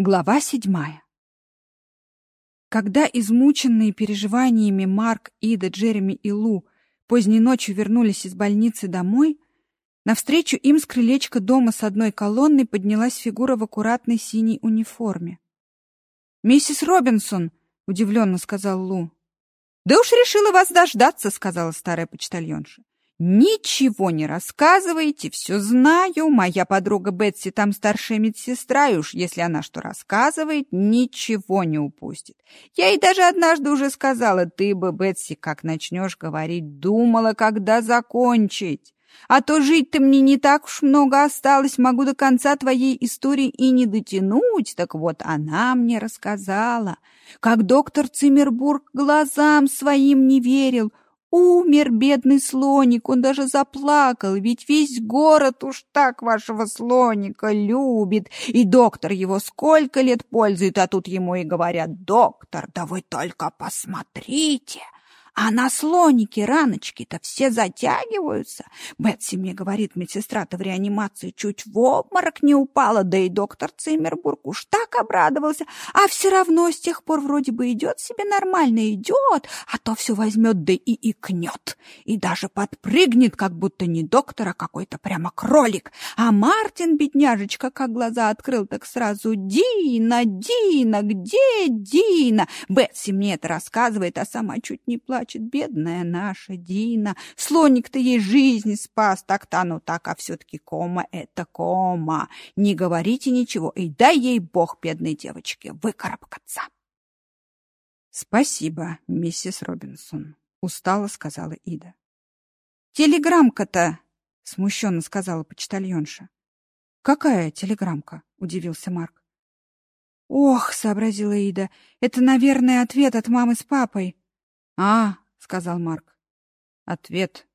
Глава седьмая. Когда измученные переживаниями Марк, Ида, Джереми и Лу поздней ночью вернулись из больницы домой, навстречу им с крылечка дома с одной колонной поднялась фигура в аккуратной синей униформе. «Миссис Робинсон!» — удивленно сказал Лу. «Да уж решила вас дождаться», — сказала старая почтальонша. Ничего не рассказывайте, все знаю. Моя подруга Бетси там старшая медсестра, и уж если она что рассказывает, ничего не упустит. Я ей даже однажды уже сказала, ты бы, Бетси, как начнешь говорить, думала, когда закончить. А то жить-то мне не так уж много осталось, могу до конца твоей истории и не дотянуть. Так вот, она мне рассказала, как доктор Циммербург глазам своим не верил — Умер бедный слоник, он даже заплакал, ведь весь город уж так вашего слоника любит. И доктор его сколько лет пользует, а тут ему и говорят, доктор, да вы только посмотрите, а на слонике раночки-то все затягиваются. Бетси мне говорит, медсестра-то в реанимации чуть в обморок не упала, да и доктор Циммербург уж так обрадовался. А все равно с тех пор вроде бы идет себе нормально, идет, а то все возьмет да и икнет. И даже подпрыгнет, как будто не доктор, а какой-то прямо кролик. А Мартин, бедняжечка, как глаза открыл, так сразу «Дина, Дина, где Дина?» Бетси мне это рассказывает, а сама чуть не плачет плачет бедная наша Дина. Слоник-то ей жизнь спас, так-то оно так, а все-таки кома — это кома. Не говорите ничего, и дай ей бог, бедной девочке, выкарабкаться. — Спасибо, миссис Робинсон, — устало сказала Ида. — Телеграмка-то, — смущенно сказала почтальонша. — Какая телеграмка? — удивился Марк. «Ох», — сообразила Ида, — «это, наверное, ответ от мамы с папой. «А», — сказал Марк. «Ответ».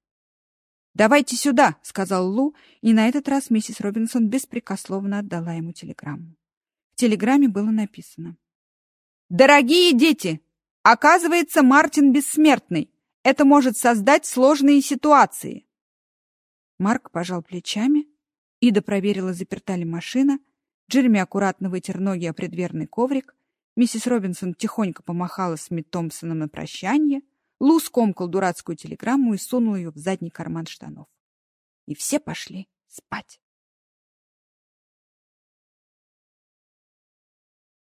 «Давайте сюда», — сказал Лу, и на этот раз миссис Робинсон беспрекословно отдала ему телеграмму. В телеграмме было написано. «Дорогие дети! Оказывается, Мартин бессмертный. Это может создать сложные ситуации». Марк пожал плечами. Ида проверила, заперта ли машина. Джереми аккуратно вытер ноги о предверный коврик. Миссис Робинсон тихонько помахала с Мит Томпсоном на прощание. Лу скомкал дурацкую телеграмму и сунул ее в задний карман штанов. И все пошли спать.